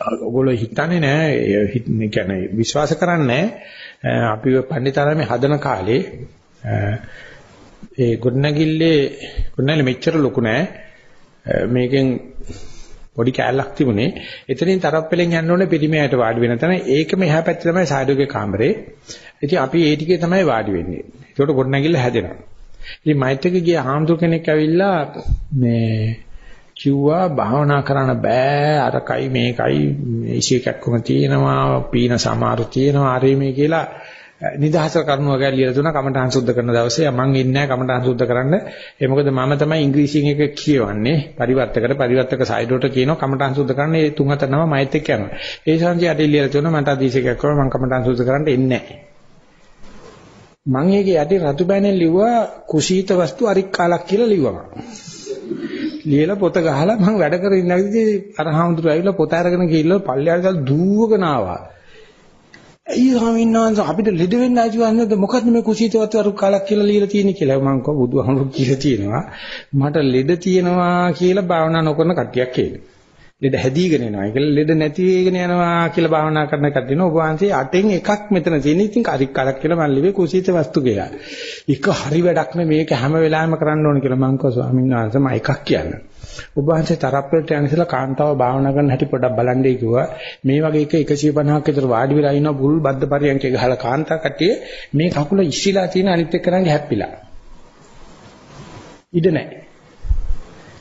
ඔයගොල්ලෝ හිතන්නේ නැහැ ඒ කියන්නේ විශ්වාස කරන්නේ අපි පණ්ඩිතාරාමේ හදන කාලේ ඒ ගොඩනැගිල්ලේ ගොඩනැගිල්ල මෙච්චර ලොකු නෑ. මේකෙන් පොඩි කෑල්ලක් තිබුණේ. එතනින් තරප්පලෙන් යන්න ඕනේ පිරිමයට වාඩි වෙන තැන. ඒකම එහා පැත්තේ තමයි සායඩෝගේ කාමරේ. ඉතින් අපි ඒ ටිකේ තමයි වාඩි වෙන්නේ. ඒකට ගොඩනැගිල්ල හැදෙනවා. ඉතින් මෛත්‍රික ගිය හාමුදුර කෙනෙක් ඇවිල්ලා මේ කිව්වා භාවනා කරන්න බෑ අරකයි මේකයි ඉසිකක්කම තියෙනවා පීන සමාරු තියෙනවා ආරේ මේ කියලා නිදහස කරනවා කියලා ලියලා දුන්නා කමඨාන් සුද්ධ කරන දවසේ. මම ඉන්නේ නැහැ කමඨාන් සුද්ධ කරන්න. ඒ මොකද මම තමයි ඉංග්‍රීසියෙන් එක කියවන්නේ පරිවර්තකට පරිවර්තක සයිඩෝට කියනවා කමඨාන් සුද්ධ කරන්න. ඒ තුන් හතර නම මයිත් එක්ක යනවා. ඒ සංජය අට ලියලා දුන්නා මට අදීසයක් කරනවා මම කමඨාන් සුද්ධ කරන්න එන්නේ නැහැ මම ඒකේ යටි රතු බෑනෙන් ලිව්වා කුසීත වස්තු අරික් කාලක් කියලා ලිව්වා ලියලා පොත ගහලා මම වැඩ කරගෙන ඉන්නකදී අර හාමුදුරුවෝ ඇවිල්ලා පොත අරගෙන ගිහිල්ලා පල්ලෙහාට දුවගෙන ආවා. ඇයි ස්වාමීන් වහන්සේ අපිට ලෙඩ වෙන්න ආජිවන්නේද මොකද්ද මේ කුසීතවත් වරු කාලක් කියලා ලියලා තියෙන්නේ කියලා මම කිව්වා බුදුහාමුදුරුවෝ කියලා තියෙනවා. මට ලෙඩ තියෙනවා කියලා භාවනා නොකරන කට්ටියක් කියලා. ලෙඩ හැදීගෙන යනවා. ඒක ලෙඩ නැති වෙගෙන යනවා කියලා භාවනා කරන කට්ටියන ඔබ වහන්සේ අටෙන් එකක් මෙතන තියෙන. ඉතින් කාරික් කාලක් කියලා මම ලිව්වේ කුසීත වස්තු කියලා. එක හරි වැඩක් නේ මේක හැම වෙලාවෙම කරන්න ඕන කියලා මම කිව්වා ස්වාමීන් වහන්සේ මම එකක් කියන්න. ඔබ වහන්සේ තරප්පලට යන ඉස්සලා කාන්තාව භාවනා කරන හැටි පොඩ්ඩක් බලන්නේ කිව්වා. මේ වගේ එක 150ක් විතර වාඩි වෙලා ඉන්න බුල් බද්ද පරියන්කේ ගහලා කාන්තා කට්ටිය මේ කකුල ඉස්සිලා තියෙන අනිත් එක්කනගේ හැප්පිලා. ඉඩ නැහැ.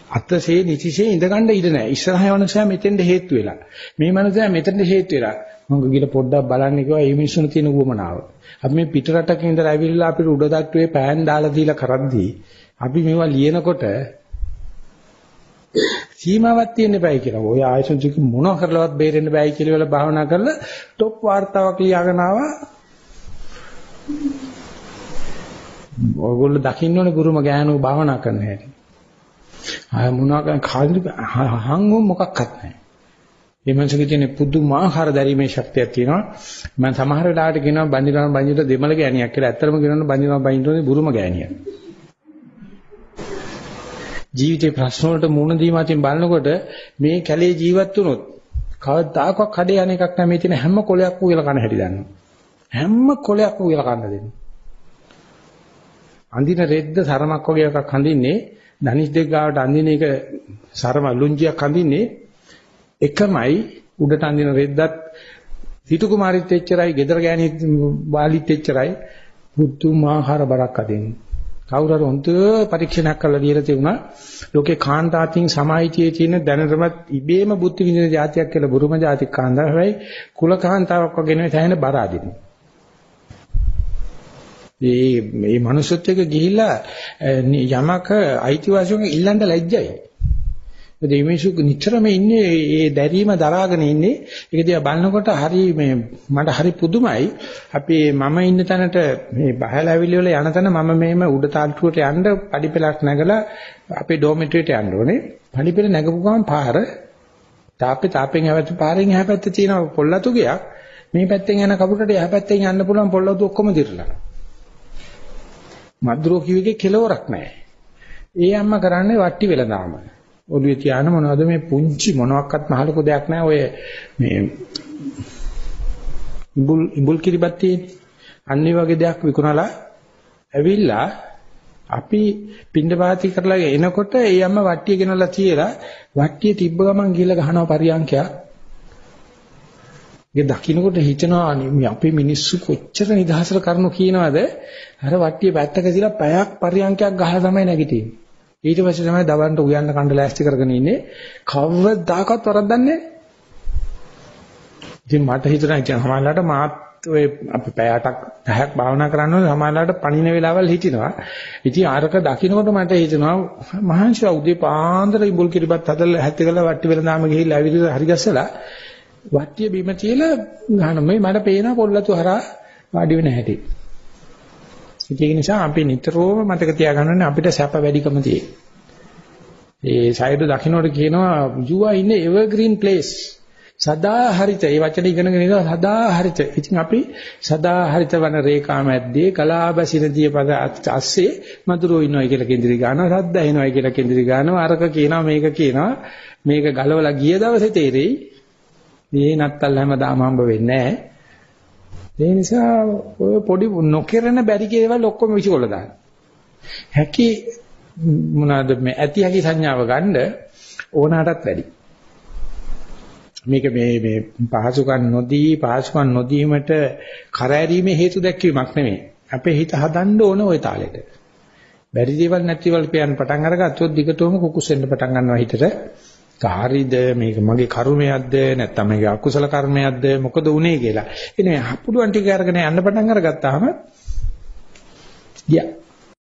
අතසේ නිචිසේ ඉඳගන්න ඉඩ නැහැ. ඉස්සරහ යනසම මෙතෙන්ට හේතු වෙලා. මේ මනුස්සයා මෙතෙන්ට හේතු වෙලා. මම ගිහලා පොඩ්ඩක් බලන්න කිව්වා මේ මිනිස්සුන තියෙන උවමනාව. අපි මේ පිට රටක ඉඳලා ඇවිල්ලා අපිට උඩ දට්ටුවේ පෑන් දාලා දීලා කරද්දී අපි මේවා ලියනකොට සීමාවක් තියෙන්න බෑ කියලා. ඔය ආයතනික මොනවා කරලවත් බේරෙන්න බෑ කියලා වල භාවනා කරලා টොප් වார்த்தාවක් ලියාගෙන ආවා. ඔයගොල්ලෝ දකින්න ඕනේ ගුරුම ගෑනෝ භාවනා කරන හැටි. ආය මොනවා කරන කාලෙ හංගු මොකක්වත් නැහැ. මේ මනසක තියෙන පුදුමාකාර දැරීමේ ශක්තියක් තියෙනවා. මම සමහර වෙලාවට කියනවා බන්දිනවා බන්දිට දෙමළ ගෑණියක් කියලා. ඇත්තටම කියනවා බන්දිනවා බන්දිට බුරුම ගෑණියක්. ජීවිතේ ප්‍රශ්න වලට මුහුණ දීම අතින් බලනකොට මේ කැලේ ජීවත් වුණොත් කවදාකවත් කඩේ යන එකක් නැහැ මේ තියෙන හැම කොලයක් උයලා කන හැටි දන්නවා. හැම කොලයක් උයලා කන්න දෙන්නේ. අඳින රෙද්ද සරමක් වගේ එකක් හඳින්නේ ධනිස් දෙක ගාවට අඳින එක සරම ලුංජියක් අඳින්නේ. එකමයි උඩට අඳින රෙද්දත් සිටු කුමාරිත් එච්චරයි, ගෙදර ගෑණිත් වාලිත් එච්චරයි. බුද්ධමාහාර බරක් අදින්නේ. කවුරු හරි හොඳ පරීක්ෂණයක් කරලා දීලා තිබුණා. ලෝකේ කාන්තාතින් සමාහිතියේ තියෙන දැනටමත් ඉබේම බුද්ධ විඳින જાතියක් කියලා බුරුම જાතික කාන්තාව හැබැයි කුල කාන්තාවක් වගේ නෙවෙයි තැහෙන බර අදින්නේ. මේ මේ මනුස්සත් එක්ක ගිහිල්ලා යමක අයිතිවාසිකම් ඉල්ලන්න ලැජ්ජයි. මොකද මේ මිනිස්සු නිතරම ඉන්නේ ඒ දැරීම දරාගෙන ඉන්නේ. ඒක දිහා බලනකොට හරි මේ මට හරි පුදුමයි. අපි මම ඉන්න තැනට මේ බහලා ඇවිල්ලි වල යන තැන මම මේම උඩ තාල්ටුවට යන්න පඩිපෙලක් නැගලා අපේ ඩෝමිටරියට යන්න ඕනේ. පඩිපෙල නැගපු ගමන් පාර තාපේ තාපෙන් හැවැත් පාරෙන් එහා පැත්තේ තියෙන පොල්ලතු ගයක් මේ පැත්තෙන් යන කපුටට එහා පැත්තෙන් යන්න පුළුවන් පොල්ලතු ඔක්කොම දිරලා. මද්රෝ කිවිගේ කෙලවරක් නැහැ. ඒ අම්මා කරන්නේ වට්ටි වෙලඳාම. ඔළුවේ තියාන මොනවද මේ පුංචි මොනවත් මහලුකු දෙයක් නැහැ ඔය මේ ඉඹුල් ඉඹුල් කිරිබත් තියෙන්නේ. අන්නේ වගේ දෙයක් විකුණලා ඇවිල්ලා අපි පින්ඩපාති කරලා එනකොට ඒ අම්මා වට්ටිය ගෙනලා තියලා වට්ටිය තිබ්බ ගමන් ගිහලා ගහනවා පරියන්කයක්. ඒක දකින්නකොට හිතනවා මේ අපේ මිනිස්සු කොච්චර නිදහසට කරනු කියනවද? අර වට්ටිය පැත්තක තියලා පැයක් පරියන්කයක් ගහලා තමයි නැගිටින්නේ. ඊට පස්සේ තමයි දවල්ට උයන්න කණ්ඩ ලෑස්ති කරගෙන ඉන්නේ. කවදාකවත් වරද්දන්නේ නැහැ. ඉතින් මට හිතුණා ඉතින් සමහරවිට මාත් ඔය අපි පැය 8ක් 10ක් භාවනා කරනකොට සමහරවිට පණින වෙලාවල් හිටිනවා. ඉතින් ආරක දකින්නකොට මට හිතෙනවා මහන්සිය උදේ පාන්දර ඉඹුල් කිරිබත් හදලා හැත්තකලා වට්ටි වෙලඳාම ගිහිල්ලා ඇවිල්ලා හරි ගැස්සලා වට්ටිය බිම තියලා ගහන මේ මට පේන පොල්ලතු හරහා වාඩි වෙන හැටි. ඒක නිසා අපි නිතරම මතක තියාගන්න අපිට සැප වැඩිකම තියෙයි. ඒ සයිඩ් දකින්නට කියනවා you are in a evergreen place. සදා හරිත. ඒ වචනේ ඉගෙනගෙන ඉඳලා සදා හරිත. ඉතින් අපි සදා හරිත වන රේඛා මැද්දේ කලාබසිරදී පද අස්සේ මధుරෝ ඉන්නවා කියලා කේන්ද්‍රී ගන්නවා. සද්ද එනවා කියලා කේන්ද්‍රී ගන්නවා. අරක කියනවා මේක කියනවා. මේක ගලවලා ගිය දවසේ තේරෙයි මේ නත්තල් හැමදාම හම්බ වෙන්නේ නැහැ. ඒ නිසා ඔය පොඩි නොකිරන බැරි කේවල් ඔක්කොම විසිකොල්ල දාන්න. හැකි මොනවාද මේ ඇති හැකි සංඥාව ගන්න ඕනකටත් වැඩි. මේක මේ මේ පහසුකම් නොදී පහසුකම් නොදීමට කරෑරීමේ හේතු දැක්වීමක් නෙමෙයි. අපේ හිත හදන්න ඕන ওই තාලෙට. බැරි දේවල් නැතිවල් කියන්න පටන් අරගත්තොත් දිගටම කුකුස් වෙන්න පටන් ගන්නවා හිතට. කාරිද මේක මගේ කර්මයක්ද නැත්නම් මේක අකුසල කර්මයක්ද මොකද උනේ කියලා. එනේ පුළුවන් ටික අරගෙන යන්න පටන් අරගත්තාම ගියා.